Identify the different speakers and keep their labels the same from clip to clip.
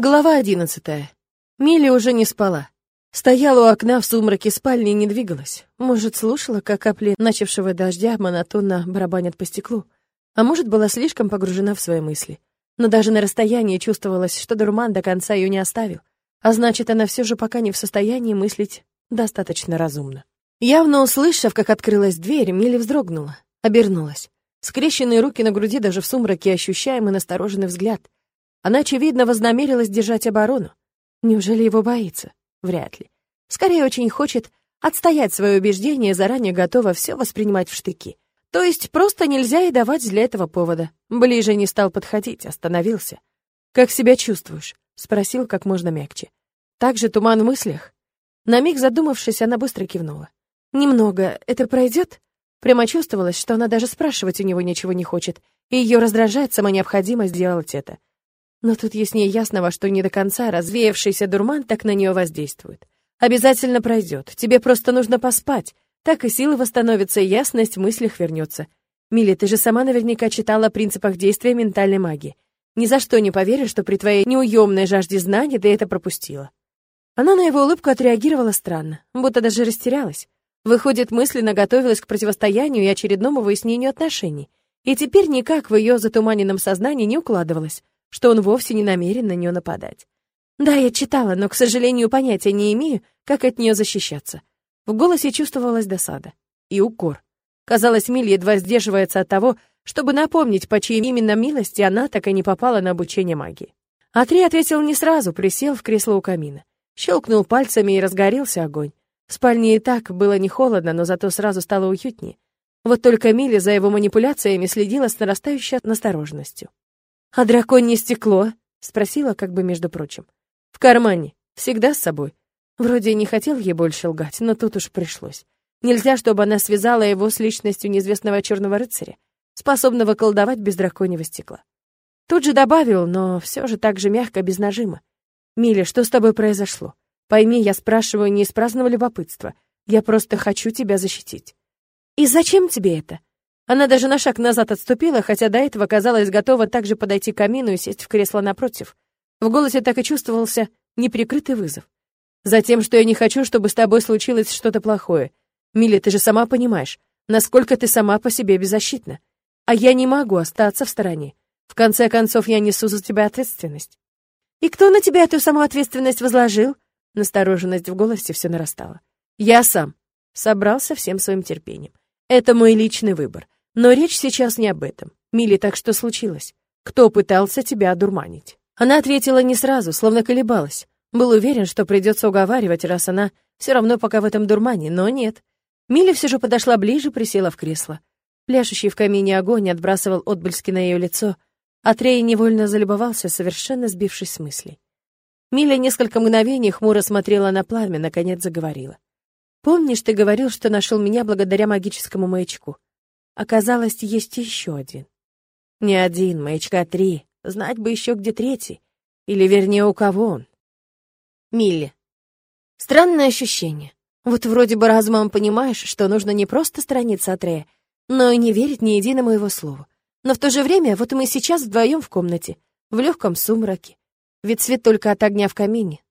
Speaker 1: Глава одиннадцатая. Милли уже не спала. Стояла у окна в сумраке спальни и не двигалась. Может, слушала, как капли начавшего дождя монотонно барабанят по стеклу. А может, была слишком погружена в свои мысли. Но даже на расстоянии чувствовалось, что дурман до конца ее не оставил. А значит, она все же пока не в состоянии мыслить достаточно разумно. Явно услышав, как открылась дверь, Милли вздрогнула, обернулась. Скрещенные руки на груди даже в сумраке ощущаемый настороженный взгляд — она, очевидно, вознамерилась держать оборону. Неужели его боится? Вряд ли. Скорее, очень хочет отстоять свое убеждение, заранее готова все воспринимать в штыки. То есть просто нельзя и давать для этого повода. Ближе не стал подходить, остановился. «Как себя чувствуешь?» — спросил как можно мягче. «Так же туман в мыслях?» На миг задумавшись, она быстро кивнула. «Немного. Это пройдет?» Прямо чувствовалось, что она даже спрашивать у него ничего не хочет, и ее раздражает сама необходимость сделать это. Но тут яснее ясного, что не до конца развеявшийся дурман так на нее воздействует. Обязательно пройдет. Тебе просто нужно поспать. Так и силы восстановятся, и ясность в мыслях вернется. Милли, ты же сама наверняка читала о принципах действия ментальной магии. Ни за что не поверишь, что при твоей неуемной жажде знаний ты это пропустила. Она на его улыбку отреагировала странно, будто даже растерялась. Выходит, мысленно готовилась к противостоянию и очередному выяснению отношений. И теперь никак в ее затуманенном сознании не укладывалось что он вовсе не намерен на нее нападать. Да, я читала, но, к сожалению, понятия не имею, как от нее защищаться. В голосе чувствовалась досада и укор. Казалось, Миль едва сдерживается от того, чтобы напомнить, по чьей именно милости она так и не попала на обучение магии. Атри ответил не сразу, присел в кресло у камина. Щелкнул пальцами и разгорелся огонь. В спальне и так было не холодно, но зато сразу стало уютнее. Вот только Миля за его манипуляциями следила с нарастающей настороженностью. «А драконье стекло?» — спросила, как бы между прочим. «В кармане. Всегда с собой. Вроде не хотел ей больше лгать, но тут уж пришлось. Нельзя, чтобы она связала его с личностью неизвестного черного рыцаря, способного колдовать без драконьего стекла. Тут же добавил, но все же так же мягко, без нажима. «Миля, что с тобой произошло? Пойми, я спрашиваю не из праздного любопытства. Я просто хочу тебя защитить». «И зачем тебе это?» Она даже на шаг назад отступила, хотя до этого казалась готова также подойти к камину и сесть в кресло напротив. В голосе так и чувствовался неприкрытый вызов. «Затем, что я не хочу, чтобы с тобой случилось что-то плохое. Милли, ты же сама понимаешь, насколько ты сама по себе беззащитна. А я не могу остаться в стороне. В конце концов, я несу за тебя ответственность». «И кто на тебя эту саму ответственность возложил?» Настороженность в голосе все нарастала. «Я сам». Собрался всем своим терпением. «Это мой личный выбор. Но речь сейчас не об этом. Милли, так что случилось? Кто пытался тебя одурманить? Она ответила не сразу, словно колебалась. Был уверен, что придется уговаривать, раз она все равно пока в этом дурмане, но нет. Милли все же подошла ближе, присела в кресло. Пляшущий в камине огонь отбрасывал отблески на ее лицо, а Трей невольно залюбовался, совершенно сбившись с мыслей. Миля несколько мгновений хмуро смотрела на пламя, наконец заговорила. «Помнишь, ты говорил, что нашел меня благодаря магическому маячку? Оказалось, есть еще один. Не один, маячка три. Знать бы еще, где третий. Или, вернее, у кого он. Милли. Странное ощущение. Вот вроде бы разумом понимаешь, что нужно не просто страница от Рея, но и не верить ни единому его слову. Но в то же время вот мы сейчас вдвоем в комнате, в легком сумраке. Ведь свет только от огня в камине.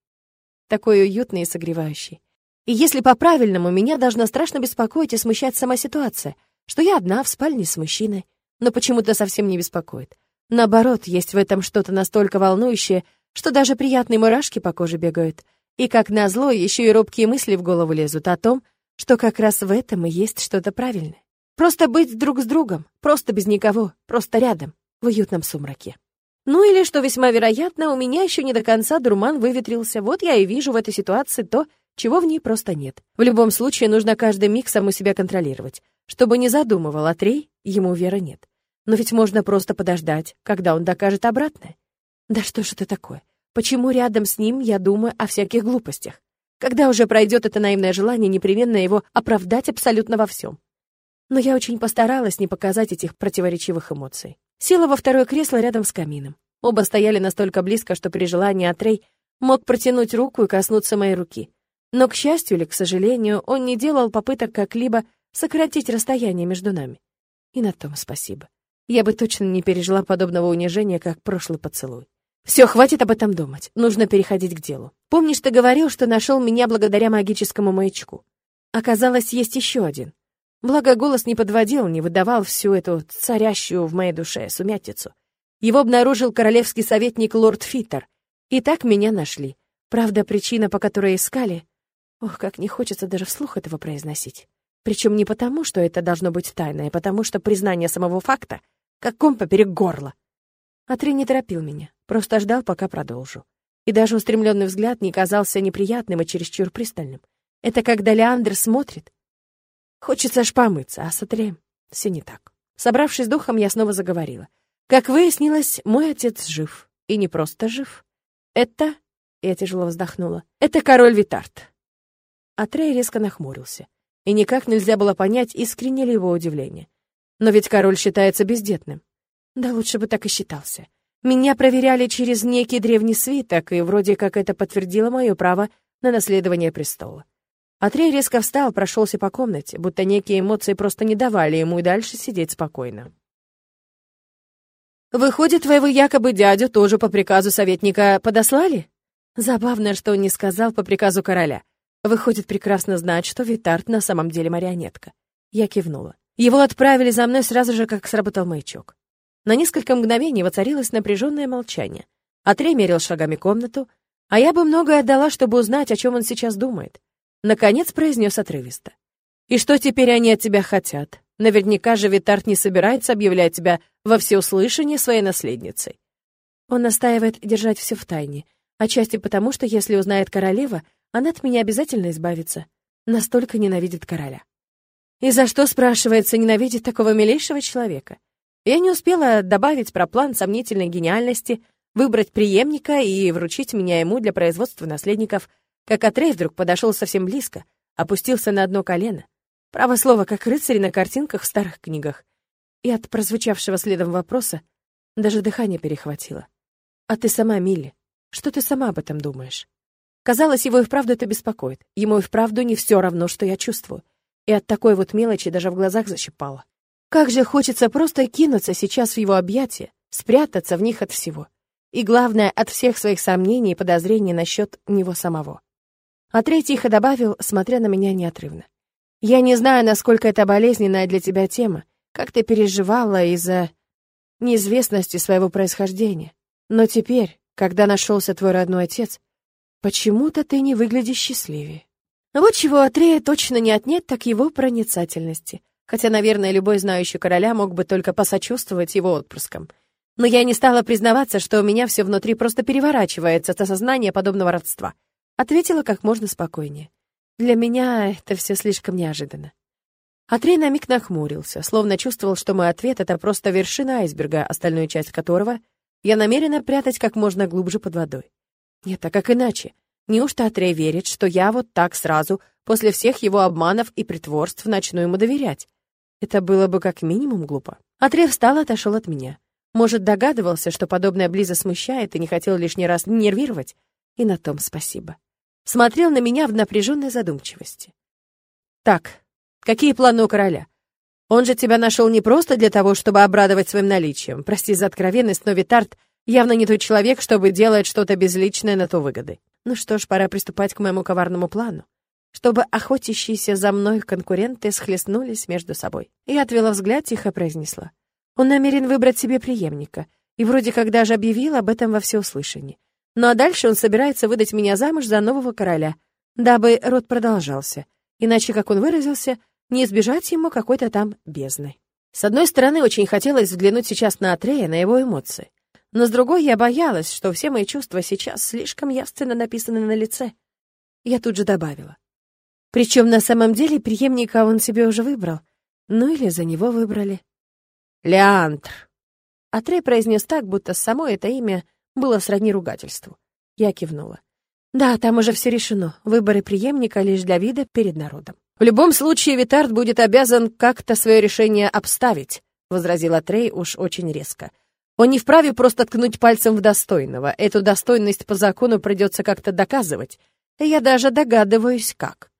Speaker 1: Такой уютный и согревающий. И если по-правильному, меня должна страшно беспокоить и смущать сама ситуация — что я одна в спальне с мужчиной, но почему-то совсем не беспокоит. Наоборот, есть в этом что-то настолько волнующее, что даже приятные мурашки по коже бегают. И как назло, еще и робкие мысли в голову лезут о том, что как раз в этом и есть что-то правильное. Просто быть друг с другом, просто без никого, просто рядом, в уютном сумраке. Ну или, что весьма вероятно, у меня еще не до конца дурман выветрился, вот я и вижу в этой ситуации то, чего в ней просто нет. В любом случае, нужно каждый миг саму себя контролировать. Чтобы не задумывал Атрей, ему веры нет. Но ведь можно просто подождать, когда он докажет обратное. Да что ж это такое? Почему рядом с ним я думаю о всяких глупостях? Когда уже пройдет это наивное желание непременно его оправдать абсолютно во всем? Но я очень постаралась не показать этих противоречивых эмоций. Села во второе кресло рядом с камином. Оба стояли настолько близко, что при желании Атрей мог протянуть руку и коснуться моей руки. Но, к счастью или к сожалению, он не делал попыток как-либо сократить расстояние между нами. И на том спасибо. Я бы точно не пережила подобного унижения, как прошлый поцелуй. Все, хватит об этом думать. Нужно переходить к делу. Помнишь, ты говорил, что нашел меня благодаря магическому маячку? Оказалось, есть еще один. Благо, голос не подводил, не выдавал всю эту царящую в моей душе сумятицу. Его обнаружил королевский советник лорд Фиттер. И так меня нашли. Правда, причина, по которой искали... Ох, как не хочется даже вслух этого произносить. Причем не потому, что это должно быть тайное, а потому что признание самого факта как ком поперек горла. Атри не торопил меня, просто ждал, пока продолжу. И даже устремленный взгляд не казался неприятным и чересчур пристальным. Это когда Леандр смотрит. Хочется аж помыться, а с Атреем все не так. Собравшись духом, я снова заговорила. Как выяснилось, мой отец жив. И не просто жив. Это... Я тяжело вздохнула. Это король Витарт. Атрей резко нахмурился. И никак нельзя было понять, искренне ли его удивление. Но ведь король считается бездетным. Да лучше бы так и считался. Меня проверяли через некий древний свиток, и вроде как это подтвердило мое право на наследование престола. Атрей резко встал, прошелся по комнате, будто некие эмоции просто не давали ему и дальше сидеть спокойно. «Выходит, твоего якобы дядю тоже по приказу советника подослали?» Забавно, что он не сказал по приказу короля. Выходит, прекрасно знать, что Витарт на самом деле марионетка. Я кивнула. Его отправили за мной сразу же, как сработал маячок. На несколько мгновений воцарилось напряженное молчание. Атрей мерил шагами комнату, а я бы многое отдала, чтобы узнать, о чем он сейчас думает. Наконец произнес отрывисто. «И что теперь они от тебя хотят? Наверняка же Витарт не собирается объявлять тебя во всеуслышание своей наследницей». Он настаивает держать все в тайне, отчасти потому, что если узнает королева, она от меня обязательно избавится. Настолько ненавидит короля. И за что, спрашивается, ненавидит такого милейшего человека? Я не успела добавить про план сомнительной гениальности, выбрать преемника и вручить меня ему для производства наследников, как Атрей вдруг подошел совсем близко, опустился на одно колено. Право слово, как рыцарь на картинках в старых книгах. И от прозвучавшего следом вопроса даже дыхание перехватило. «А ты сама, Милли, что ты сама об этом думаешь?» Казалось, его и вправду это беспокоит. Ему и вправду не все равно, что я чувствую. И от такой вот мелочи даже в глазах защипало. Как же хочется просто кинуться сейчас в его объятия, спрятаться в них от всего. И главное, от всех своих сомнений и подозрений насчет него самого. А третий тихо добавил, смотря на меня неотрывно. «Я не знаю, насколько это болезненная для тебя тема, как ты переживала из-за неизвестности своего происхождения. Но теперь, когда нашелся твой родной отец, почему-то ты не выглядишь счастливее». Вот чего Атрея точно не отнять, так его проницательности хотя, наверное, любой знающий короля мог бы только посочувствовать его отпрыскам. Но я не стала признаваться, что у меня все внутри просто переворачивается от осознания подобного родства. Ответила как можно спокойнее. Для меня это все слишком неожиданно. Атрей на миг нахмурился, словно чувствовал, что мой ответ — это просто вершина айсберга, остальную часть которого я намерена прятать как можно глубже под водой. Нет, а как иначе? Неужто Атрей верит, что я вот так сразу, после всех его обманов и притворств, начну ему доверять? Это было бы как минимум глупо. Отрев встал и отошел от меня. Может, догадывался, что подобная близость смущает и не хотел лишний раз нервировать? И на том спасибо. Смотрел на меня в напряженной задумчивости. «Так, какие планы у короля? Он же тебя нашел не просто для того, чтобы обрадовать своим наличием. Прости за откровенность, но Витарт явно не тот человек, чтобы делать что-то безличное на то выгоды. Ну что ж, пора приступать к моему коварному плану чтобы охотящиеся за мной конкуренты схлестнулись между собой. Я отвела взгляд, тихо произнесла. Он намерен выбрать себе преемника, и вроде как даже объявил об этом во всеуслышание. Ну а дальше он собирается выдать меня замуж за нового короля, дабы род продолжался. Иначе, как он выразился, не избежать ему какой-то там бездны. С одной стороны, очень хотелось взглянуть сейчас на Атрея, на его эмоции. Но с другой, я боялась, что все мои чувства сейчас слишком явственно написаны на лице. Я тут же добавила. Причем на самом деле преемника он себе уже выбрал. Ну или за него выбрали. «Леандр!» Атрей произнес так, будто само это имя было сродни ругательству. Я кивнула. «Да, там уже все решено. Выборы преемника лишь для вида перед народом». «В любом случае, Витард будет обязан как-то свое решение обставить», — возразил Атрей уж очень резко. «Он не вправе просто ткнуть пальцем в достойного. Эту достойность по закону придется как-то доказывать. Я даже догадываюсь, как».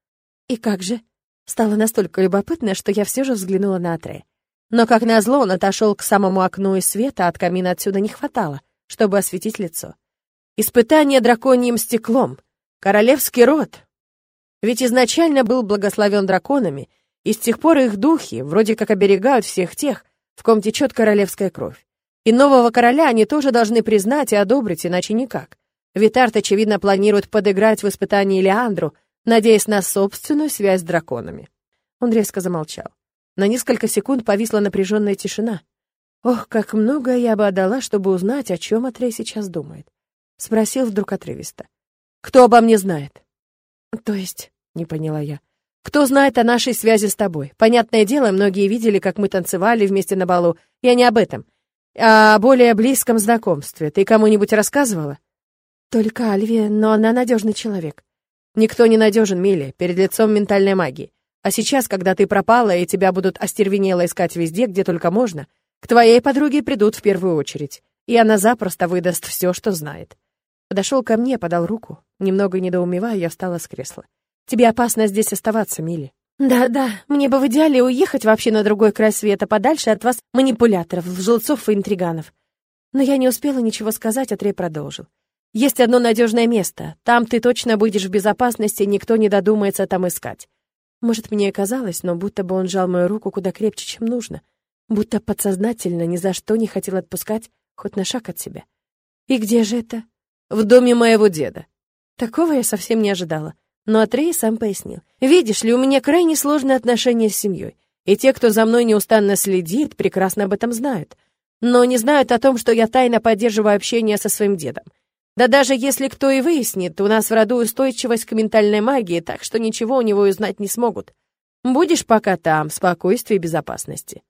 Speaker 1: И как же? Стало настолько любопытно, что я все же взглянула на Атрея. Но, как назло, он отошел к самому окну, и света от камина отсюда не хватало. чтобы осветить лицо. Испытание драконьим стеклом. Королевский род. Ведь изначально был благословен драконами, и с тех пор их духи вроде как оберегают всех тех, в ком течет королевская кровь. И нового короля они тоже должны признать и одобрить, иначе никак. Витарт, очевидно, планирует подыграть в испытании Леандру, надеясь на собственную связь с драконами. Он резко замолчал. На несколько секунд повисла напряженная тишина. Ох, как много я бы отдала, чтобы узнать, о чем Атрей сейчас думает. Спросил вдруг отрывисто. «Кто обо мне знает?» «То есть?» — не поняла я. «Кто знает о нашей связи с тобой? Понятное дело, многие видели, как мы танцевали вместе на балу. Я не об этом. О более близком знакомстве. Ты кому-нибудь рассказывала?» «Только Альве, но она надежный человек». «Никто не надежен, Милли, перед лицом ментальной магии. А сейчас, когда ты пропала, и тебя будут остервенело искать везде, где только можно, к твоей подруге придут в первую очередь, и она запросто выдаст все, что знает». Подошел ко мне, подал руку. Немного недоумевая, я встала с кресла. «Тебе опасно здесь оставаться, Милли». «Да-да, мне бы в идеале уехать вообще на другой край света, подальше от вас манипуляторов, лжецов и интриганов». Но я не успела ничего сказать, а Трей продолжил. «Есть одно надежное место. Там ты точно будешь в безопасности, никто не додумается там искать. Может, мне и казалось, но будто бы он сжал мою руку куда крепче, чем нужно. Будто подсознательно ни за что не хотел отпускать хоть на шаг от себя. «И где же это?» «В доме моего деда». Такого я совсем не ожидала. Но Атрей сам пояснил. «Видишь ли, у меня крайне сложные отношения с семьей, и те, кто за мной неустанно следит, прекрасно об этом знают, но не знают о том, что я тайно поддерживаю общение со своим дедом. Да даже если кто и выяснит, у нас в роду устойчивость к ментальной магии, так что ничего у него узнать не смогут. Будешь пока там, в спокойствии и безопасности».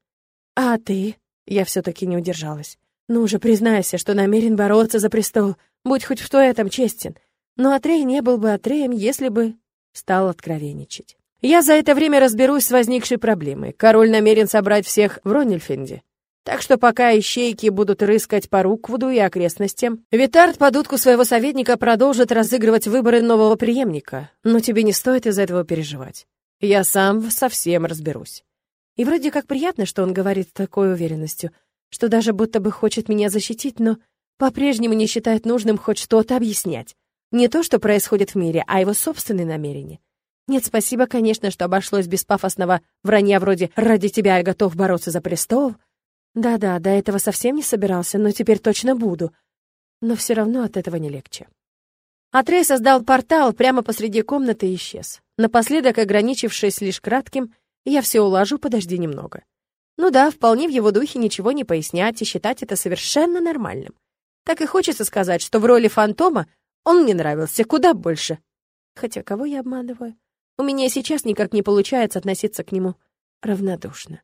Speaker 1: «А ты?» Я все-таки не удержалась. «Ну же, признайся, что намерен бороться за престол. Будь хоть в этом честен. Но Атрей не был бы Атреем, если бы стал откровенничать. Я за это время разберусь с возникшей проблемой. Король намерен собрать всех в Ронельфенде. Так что пока ищейки будут рыскать по Руквуду и окрестностям, Витард под утку своего советника продолжит разыгрывать выборы нового преемника. Но тебе не стоит из-за этого переживать. Я сам совсем разберусь. И вроде как приятно, что он говорит с такой уверенностью, что даже будто бы хочет меня защитить, но по-прежнему не считает нужным хоть что-то объяснять. Не то, что происходит в мире, а его собственные намерения. Нет, спасибо, конечно, что обошлось без пафосного вранья вроде «ради тебя я готов бороться за престол». Да-да, до этого совсем не собирался, но теперь точно буду. Но все равно от этого не легче. Атрей создал портал прямо посреди комнаты и исчез. Напоследок, ограничившись лишь кратким, я все уложу, подожди немного. Ну да, вполне в его духе ничего не пояснять и считать это совершенно нормальным. Так и хочется сказать, что в роли фантома он мне нравился куда больше. Хотя кого я обманываю? У меня сейчас никак не получается относиться к нему равнодушно.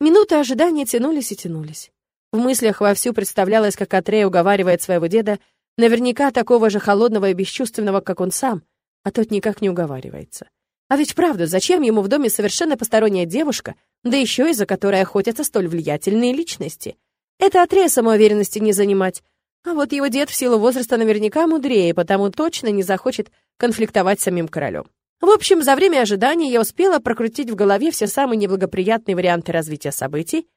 Speaker 1: Минуты ожидания тянулись и тянулись. В мыслях вовсю представлялось, как Атрей уговаривает своего деда, наверняка такого же холодного и бесчувственного, как он сам, а тот никак не уговаривается. А ведь правда, зачем ему в доме совершенно посторонняя девушка, да еще из-за которой охотятся столь влиятельные личности? Это Атрея самоуверенности не занимать, а вот его дед в силу возраста наверняка мудрее, потому точно не захочет конфликтовать с самим королем. В общем, за время ожидания я успела прокрутить в голове все самые неблагоприятные варианты развития событий.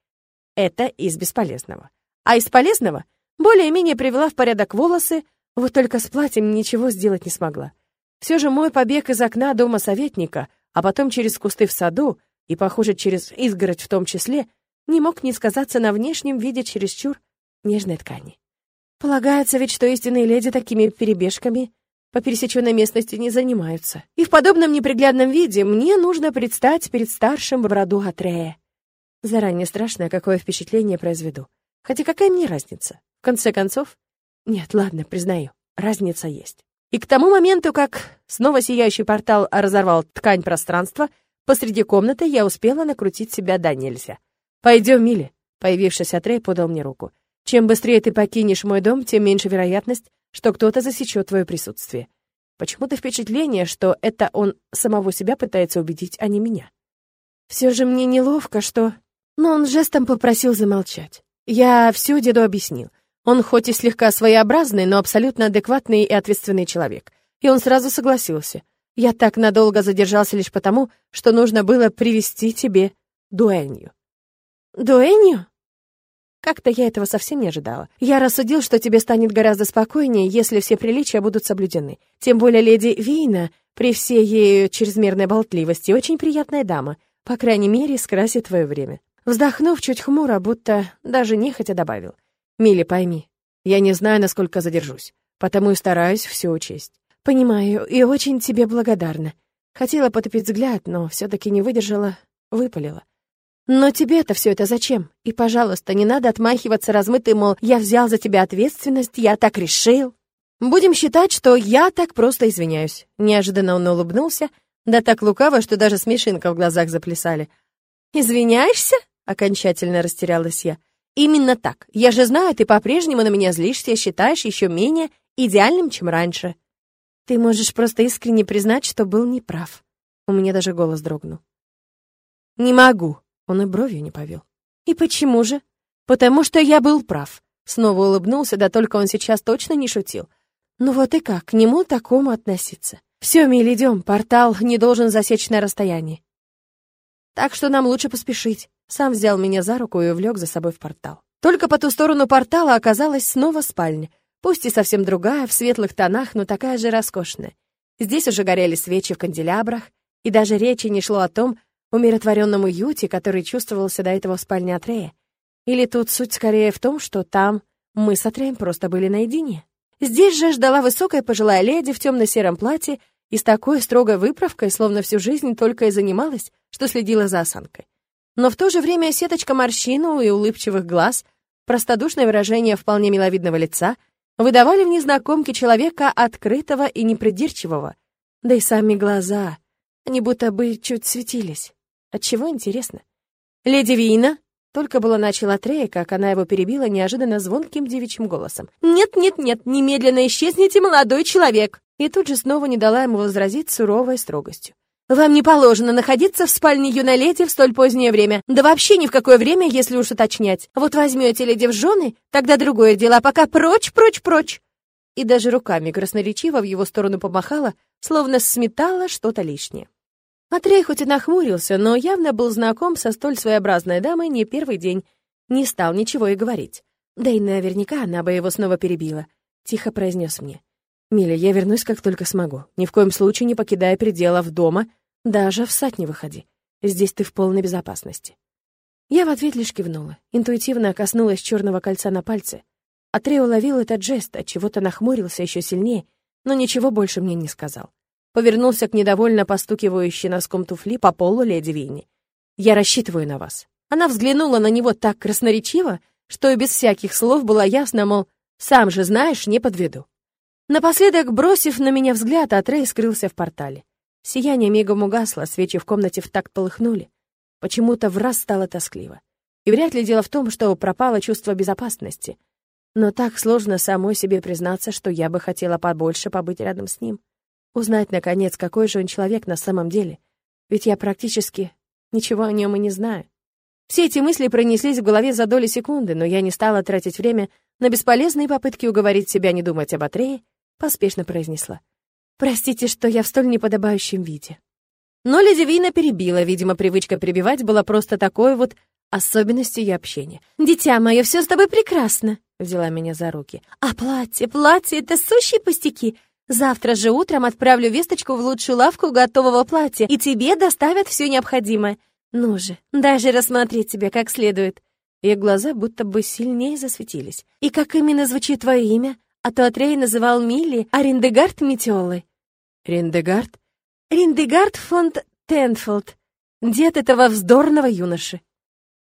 Speaker 1: Это из бесполезного. А из полезного более-менее привела в порядок волосы, вот только с платьем ничего сделать не смогла. Все же мой побег из окна дома советника, а потом через кусты в саду, и, похоже, через изгородь в том числе, не мог не сказаться на внешнем виде чересчур нежной ткани. Полагается ведь, что истинные леди такими перебежками по пересеченной местности не занимаются. И в подобном неприглядном виде мне нужно предстать перед старшим в роду Атрея. Заранее страшно, какое впечатление произведу. Хотя какая мне разница? В конце концов... Нет, ладно, признаю, разница есть. И к тому моменту, как снова сияющий портал разорвал ткань пространства, посреди комнаты я успела накрутить себя до нельзя. «Пойдем, Милли», — появившись Атрей подал мне руку. Чем быстрее ты покинешь мой дом, тем меньше вероятность, что кто-то засечет твое присутствие. Почему-то впечатление, что это он самого себя пытается убедить, а не меня. Все же мне неловко, что... Но он жестом попросил замолчать. Я все деду объяснил. Он хоть и слегка своеобразный, но абсолютно адекватный и ответственный человек. И он сразу согласился. Я так надолго задержался лишь потому, что нужно было привести тебе дуэнью. Дуэнью? Как-то я этого совсем не ожидала. Я рассудил, что тебе станет гораздо спокойнее, если все приличия будут соблюдены. Тем более леди Вейна, при всей ее чрезмерной болтливости, очень приятная дама. По крайней мере, скрасит твое время. Вздохнув чуть хмуро, будто даже нехотя добавил. «Милли, пойми, я не знаю, насколько задержусь, потому и стараюсь все учесть». «Понимаю, и очень тебе благодарна». Хотела потупить взгляд, но все таки не выдержала, выпалила. Но тебе-то все это зачем? И, пожалуйста, не надо отмахиваться размытый, мол, я взял за тебя ответственность, я так решил. Будем считать, что я так просто извиняюсь. Неожиданно он улыбнулся, да так лукаво, что даже смешинка в глазах заплясали. Извиняешься? Окончательно растерялась я. Именно так. Я же знаю, ты по-прежнему на меня злишься, считаешь еще менее идеальным, чем раньше. Ты можешь просто искренне признать, что был неправ. У меня даже голос дрогнул. Не могу, он и бровью не повел. «И почему же?» «Потому что я был прав». Снова улыбнулся, да только он сейчас точно не шутил. «Ну вот и как к нему такому относиться?» «Все, Миль, идем, портал не должен засечь на расстоянии». «Так что нам лучше поспешить». Сам взял меня за руку и увлек за собой в портал. Только по ту сторону портала оказалась снова спальня, пусть и совсем другая, в светлых тонах, но такая же роскошная. Здесь уже горели свечи в канделябрах, и даже речи не шло о том, умиротворенном уюте, который чувствовался до этого в спальне Атрея? Или тут суть скорее в том, что там мы с Атреем просто были наедине? Здесь же ждала высокая пожилая леди в темно-сером платье и с такой строгой выправкой, словно всю жизнь только и занималась, что следила за осанкой. Но в то же время сеточка морщин и улыбчивых глаз, простодушное выражение вполне миловидного лица выдавали в незнакомке человека открытого и непридирчивого. Да и сами глаза, они будто бы чуть светились. Отчего, интересно? «Леди Вина!» Только было начала Трея, как она его перебила неожиданно звонким девичьим голосом. «Нет-нет-нет, немедленно исчезните, молодой человек!» И тут же снова не дала ему возразить суровой строгостью. «Вам не положено находиться в спальне юной леди в столь позднее время. Да вообще ни в какое время, если уж уточнять. Вот возьмете леди в жены, тогда другое дело, пока прочь, прочь, прочь!» И даже руками красноречиво в его сторону помахала, словно сметала что-то лишнее. Матрей хоть и нахмурился, но явно был знаком со столь своеобразной дамой не первый день. Не стал ничего и говорить. Да и наверняка она бы его снова перебила. Тихо произнес мне. «Миля, я вернусь, как только смогу. Ни в коем случае не покидая пределов дома, даже в сад не выходи. Здесь ты в полной безопасности». Я в ответ лишь кивнула, интуитивно коснулась черного кольца на пальце. Атрей уловил этот жест, от чего-то нахмурился еще сильнее, но ничего больше мне не сказал повернулся к недовольно постукивающей носком туфли по полу леди Винни. «Я рассчитываю на вас». Она взглянула на него так красноречиво, что и без всяких слов было ясно, мол, «сам же знаешь, не подведу». Напоследок, бросив на меня взгляд, Атрей скрылся в портале. Сияние мигом угасло, свечи в комнате в такт полыхнули. Почему-то в раз стало тоскливо. И вряд ли дело в том, что пропало чувство безопасности. Но так сложно самой себе признаться, что я бы хотела побольше побыть рядом с ним. Узнать, наконец, какой же он человек на самом деле. Ведь я практически ничего о нем и не знаю. Все эти мысли пронеслись в голове за доли секунды, но я не стала тратить время на бесполезные попытки уговорить себя не думать об Атрее, поспешно произнесла. «Простите, что я в столь неподобающем виде». Но леди Вина перебила, видимо, привычка перебивать была просто такой вот особенностью ее общения. «Дитя мое, все с тобой прекрасно», — взяла меня за руки. «А платье, платье — это сущие пустяки. Завтра же утром отправлю весточку в лучшую лавку готового платья, и тебе доставят все необходимое. Ну же, даже рассмотреть тебя как следует». Ее глаза будто бы сильнее засветились. «И как именно звучит твое имя? А то Атрей называл Милли, а Риндегард — Метеолы». «Риндегард?» «Риндегард фон Тенфолд, дед этого вздорного юноши».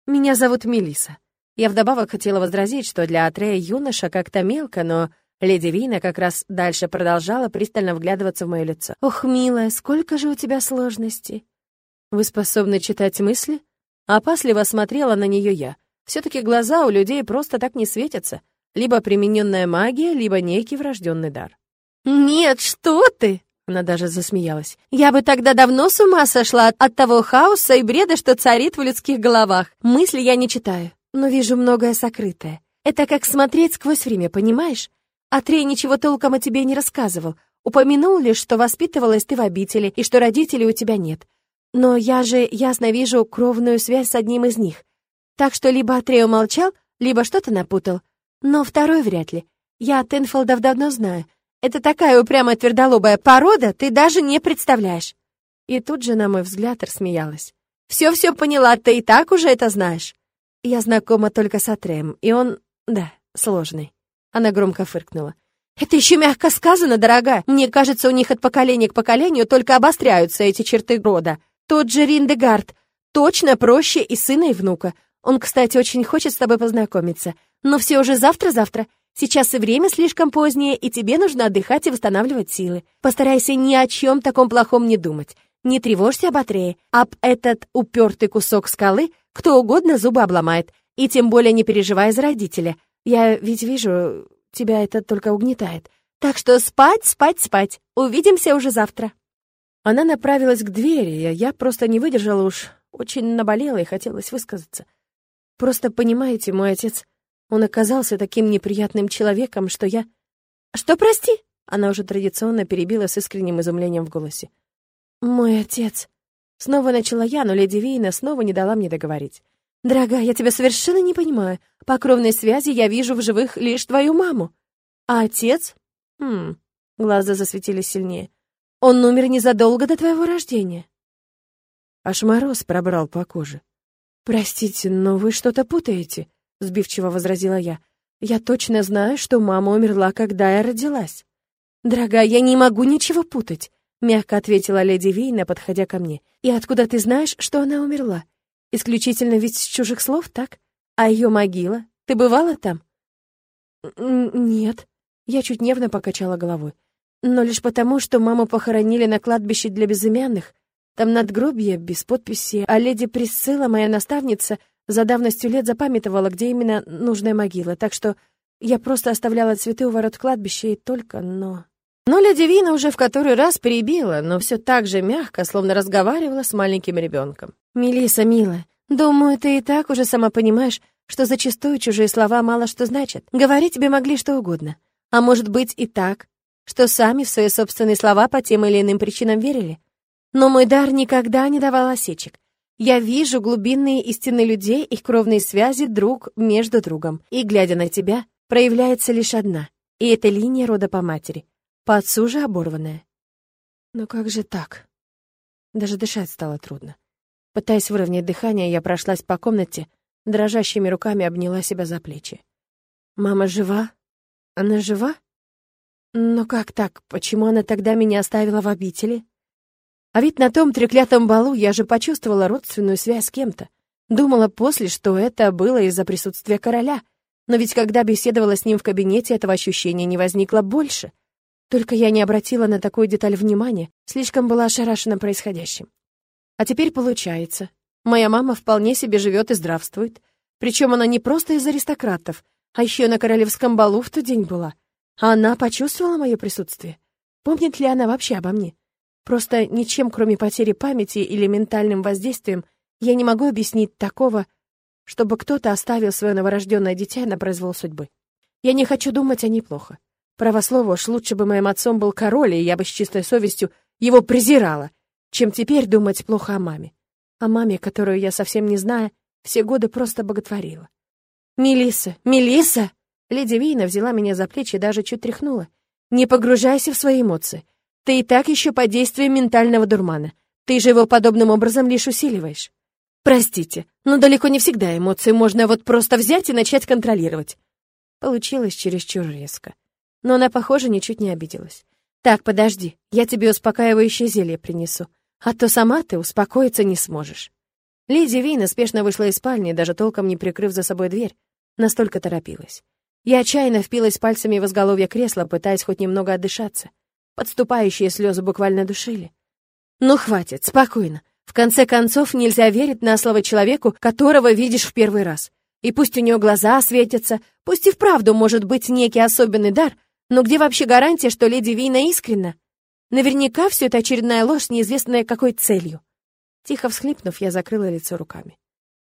Speaker 1: «Меня зовут Мелиса. Я вдобавок хотела возразить, что для Атрея юноша как-то мелко, но Леди Вина как раз дальше продолжала пристально вглядываться в мое лицо. «Ох, милая, сколько же у тебя сложностей!» «Вы способны читать мысли?» Опасливо смотрела на нее я. Все-таки глаза у людей просто так не светятся. Либо примененная магия, либо некий врожденный дар. «Нет, что ты!» Она даже засмеялась. «Я бы тогда давно с ума сошла от того хаоса и бреда, что царит в людских головах. Мысли я не читаю, но вижу многое сокрытое. Это как смотреть сквозь время, понимаешь? Атрей ничего толком о тебе не рассказывал. Упомянул лишь, что воспитывалась ты в обители и что родителей у тебя нет. Но я же ясно вижу кровную связь с одним из них. Так что либо Атрей умолчал, либо что-то напутал. Но второй вряд ли. Я Тенфолдов давно знаю. Это такая упрямая твердолобая порода, ты даже не представляешь. И тут же, на мой взгляд, рассмеялась. Все-все поняла, ты и так уже это знаешь. Я знакома только с Атреем, и он, да, сложный. Она громко фыркнула. Это еще мягко сказано, дорогая. Мне кажется, у них от поколения к поколению только обостряются эти черты рода. Тот же Риндегард. Точно проще и сына, и внука. Он, кстати, очень хочет с тобой познакомиться. Но все уже завтра-завтра. Сейчас и время слишком позднее, и тебе нужно отдыхать и восстанавливать силы. Постарайся ни о чем таком плохом не думать. Не тревожься об Атрее. Об этот упертый кусок скалы кто угодно зубы обломает. И тем более не переживай за родителя. Я ведь вижу, тебя это только угнетает. Так что спать, спать, спать. Увидимся уже завтра. Она направилась к двери, а я просто не выдержала уж. Очень наболела и хотелось высказаться. Просто понимаете, мой отец, он оказался таким неприятным человеком, что я... Что, прости? Она уже традиционно перебила с искренним изумлением в голосе. Мой отец. Снова начала я, но леди Вейна снова не дала мне договорить. «Дорогая, я тебя совершенно не понимаю. По кровной связи я вижу в живых лишь твою маму. А отец? Хм...» Глаза засветились сильнее. «Он умер незадолго до твоего рождения». Аж мороз пробрал по коже. «Простите, но вы что-то путаете», — сбивчиво возразила я. «Я точно знаю, что мама умерла, когда я родилась». «Дорогая, я не могу ничего путать», — мягко ответила леди Вейна, подходя ко мне. «И откуда ты знаешь, что она умерла? Исключительно ведь с чужих слов, так? А ее могила? Ты бывала там?» «Нет», — я чуть нервно покачала головой. «Но лишь потому, что маму похоронили на кладбище для безымянных, там надгробье без подписи, а леди Присцилла, моя наставница, за давностью лет запамятовала, где именно нужная могила, так что я просто оставляла цветы у ворот кладбища и только, но... Но леди Вина уже в который раз перебила, но все так же мягко, словно разговаривала с маленьким ребенком. Мелиса, милая, думаю, ты и так уже сама понимаешь, что зачастую чужие слова мало что значат. Говорить тебе могли что угодно. А может быть и так, что сами в свои собственные слова по тем или иным причинам верили. Но мой дар никогда не давал осечек. Я вижу глубинные истины людей, их кровные связи друг между другом. И, глядя на тебя, проявляется лишь одна. И это линия рода по матери. По отцу же оборванная. Но как же так? Даже дышать стало трудно. Пытаясь выровнять дыхание, я прошлась по комнате, дрожащими руками обняла себя за плечи. «Мама жива? Она жива? Но как так? Почему она тогда меня оставила в обители?» А ведь на том треклятом балу я же почувствовала родственную связь с кем-то. Думала после, что это было из-за присутствия короля. Но ведь когда беседовала с ним в кабинете, этого ощущения не возникло больше. Только я не обратила на такую деталь внимания, слишком была ошарашена происходящим. А теперь получается, моя мама вполне себе живет и здравствует. Причем она не просто из аристократов, а еще на королевском балу в тот день была. А она почувствовала мое присутствие. Помнит ли она вообще обо мне? Просто ничем, кроме потери памяти или ментальным воздействием, я не могу объяснить такого, чтобы кто-то оставил свое новорожденное дитя на произвол судьбы. Я не хочу думать о ней плохо. Право слово, уж лучше бы моим отцом был король, и я бы с чистой совестью его презирала, чем теперь думать плохо о маме. О маме, которую я совсем не знаю, все годы просто боготворила. Мелисса, Мелисса! Леди Вейна взяла меня за плечи и даже чуть тряхнула. Не погружайся в свои эмоции. Ты и так еще под действием ментального дурмана. Ты же его подобным образом лишь усиливаешь. Простите, но далеко не всегда эмоции можно вот просто взять и начать контролировать. Получилось чересчур резко. Но она, похоже, ничуть не обиделась. Так, подожди, я тебе успокаивающее зелье принесу, а то сама ты успокоиться не сможешь. Леди Вейна спешно вышла из спальни, даже толком не прикрыв за собой дверь. Настолько торопилась. Я отчаянно впилась пальцами в изголовье кресла, пытаясь хоть немного отдышаться. Подступающие слезы буквально душили. «Ну, хватит, спокойно. В конце концов, нельзя верить на слово человеку, которого видишь в первый раз. И пусть у него глаза светятся, пусть и вправду может быть некий особенный дар, но где вообще гарантия, что леди Вина искренна? Наверняка все это очередная ложь, неизвестная какой целью. Тихо всхлипнув, я закрыла лицо руками.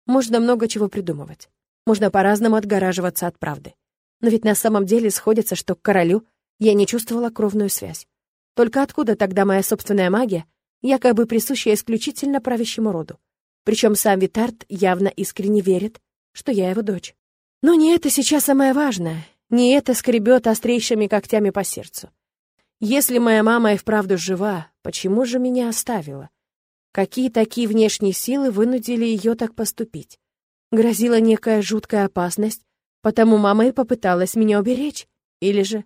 Speaker 1: Можно много чего придумывать. Можно по-разному отгораживаться от правды. Но ведь на самом деле сходится, что к королю я не чувствовала кровную связь. Только откуда тогда моя собственная магия, якобы присущая исключительно правящему роду? Причем сам Витард явно искренне верит, что я его дочь. Но не это сейчас самое важное, не это скребет острейшими когтями по сердцу. Если моя мама и вправду жива, почему же меня оставила? Какие такие внешние силы вынудили ее так поступить? Грозила некая жуткая опасность, потому мама и попыталась меня уберечь. Или же...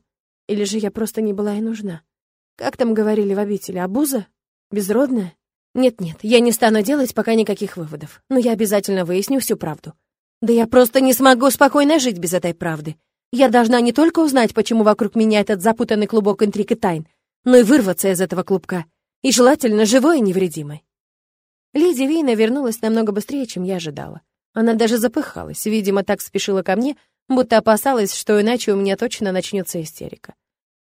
Speaker 1: Или же я просто не была и нужна. Как там говорили в обители, обуза? Безродная? Нет-нет, я не стану делать пока никаких выводов, но я обязательно выясню всю правду. Да я просто не смогу спокойно жить без этой правды. Я должна не только узнать, почему вокруг меня этот запутанный клубок интриг и тайн, но и вырваться из этого клубка. И желательно живой и невредимой. Леди Вейна вернулась намного быстрее, чем я ожидала. Она даже запыхалась, видимо, так спешила ко мне, будто опасалась, что иначе у меня точно начнется истерика.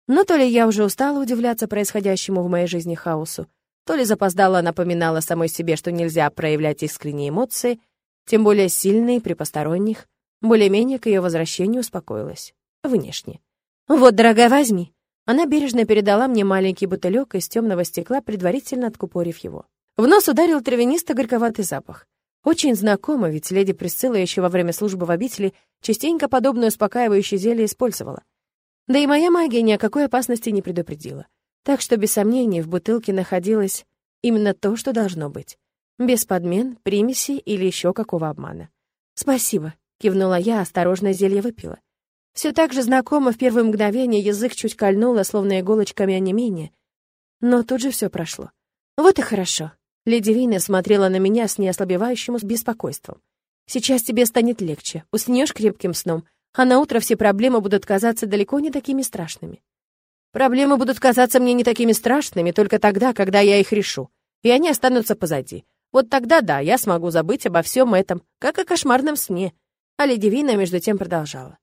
Speaker 1: Но то ли я уже устала удивляться происходящему в моей жизни хаосу, то ли запоздала напоминала самой себе, что нельзя проявлять искренние эмоции, тем более сильные при посторонних, более-менее к ее возвращению успокоилась. Внешне. «Вот, дорогая, возьми». Она бережно передала мне маленький бутылек из темного стекла, предварительно откупорив его. В нос ударил травянисто-горьковатый запах. Очень знакомо, ведь леди Присцилла еще во время службы в обители частенько подобное успокаивающее зелье использовала. Да и моя магия ни о какой опасности не предупредила. Так что, без сомнений, в бутылке находилось именно то, что должно быть. Без подмен, примесей или еще какого обмана. «Спасибо», — кивнула я, осторожно зелье выпила. Все так же знакомо в первое мгновение язык чуть кольнуло, словно иголочками онемения. Но тут же все прошло. Вот и хорошо. Леди Вина смотрела на меня с неослабевающим беспокойством. «Сейчас тебе станет легче, уснешь крепким сном, а на утро все проблемы будут казаться далеко не такими страшными». «Проблемы будут казаться мне не такими страшными только тогда, когда я их решу, и они останутся позади. Вот тогда да, я смогу забыть обо всем этом, как о кошмарном сне». А леди между тем продолжала.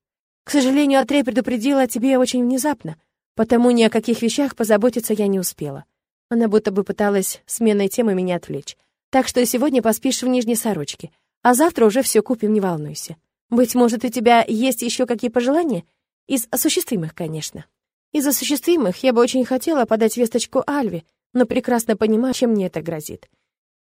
Speaker 1: «К сожалению, Атрей предупредила о тебе очень внезапно, потому ни о каких вещах позаботиться я не успела. Она будто бы пыталась сменной темы меня отвлечь. Так что сегодня поспишь в нижней сорочке, а завтра уже все купим, не волнуйся. Быть может, у тебя есть еще какие пожелания? Из осуществимых, конечно. Из осуществимых я бы очень хотела подать весточку Альве, но прекрасно понимаю, чем мне это грозит.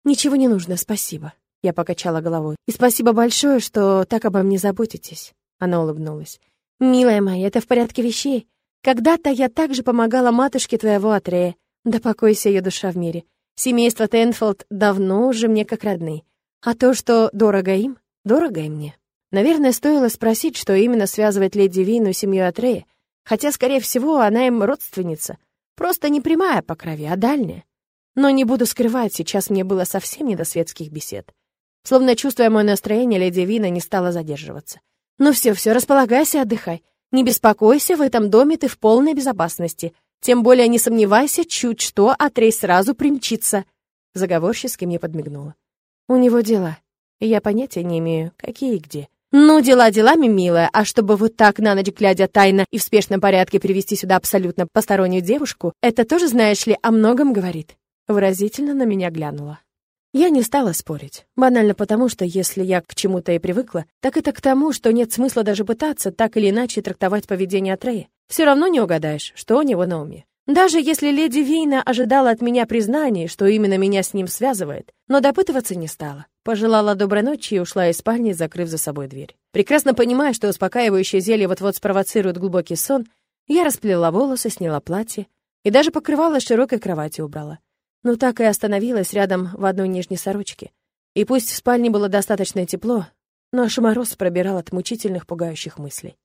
Speaker 1: Ничего не нужно, спасибо. Я покачала головой. И спасибо большое, что так обо мне заботитесь. Она улыбнулась. Милая моя, это в порядке вещей. Когда-то я также помогала матушке твоего Атрея, да покойся ее душа в мире. Семейство Тенфолд давно уже мне как родные. А то, что дорого им, дорого и мне. Наверное, стоило спросить, что именно связывает леди Вину и семью Атрея, хотя, скорее всего, она им родственница. Просто не прямая по крови, а дальняя. Но не буду скрывать, сейчас мне было совсем не до светских бесед. Словно чувствуя мое настроение, леди Вина не стала задерживаться. «Ну все, все, располагайся, отдыхай. Не беспокойся, в этом доме ты в полной безопасности. Тем более не сомневайся, чуть что, Атрей сразу примчится. Заговорчески мне подмигнула. У него дела. Я понятия не имею, какие и где. Ну, дела делами, милая, а чтобы вот так на ночь глядя тайно и в спешном порядке привести сюда абсолютно постороннюю девушку, это тоже, знаешь ли, о многом говорит. Выразительно на меня глянула. Я не стала спорить. Банально потому, что если я к чему-то и привыкла, так это к тому, что нет смысла даже пытаться так или иначе трактовать поведение Атрея. Все равно не угадаешь, что у него на уме. Даже если леди Вейна ожидала от меня признания, что именно меня с ним связывает, но допытываться не стала. Пожелала доброй ночи и ушла из спальни, закрыв за собой дверь. Прекрасно понимая, что успокаивающее зелье вот-вот спровоцирует глубокий сон, я расплела волосы, сняла платье и даже покрывало широкой кровати убрала но так и остановилась рядом в одной нижней сорочке. И пусть в спальне было достаточно тепло, но аж мороз пробирал от мучительных пугающих мыслей.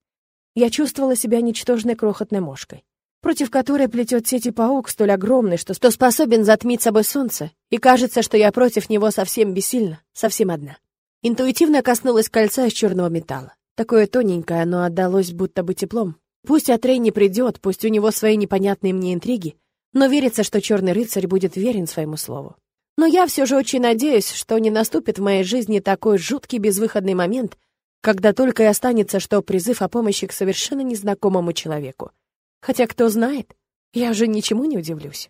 Speaker 1: Я чувствовала себя ничтожной крохотной мошкой, против которой плетет сети паук столь огромный, что, что способен затмить собой солнце, и кажется, что я против него совсем бессильна, совсем одна. Интуитивно коснулась кольца из черного металла. Такое тоненькое, оно отдалось будто бы теплом. Пусть Атрей не придет, пусть у него свои непонятные мне интриги, но верится, что черный рыцарь будет верен своему слову. Но я все же очень надеюсь, что не наступит в моей жизни такой жуткий безвыходный момент, когда только и останется, что призыв о помощи к совершенно незнакомому человеку. Хотя кто знает, я уже ничему не удивлюсь.